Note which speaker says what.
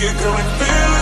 Speaker 1: you're going through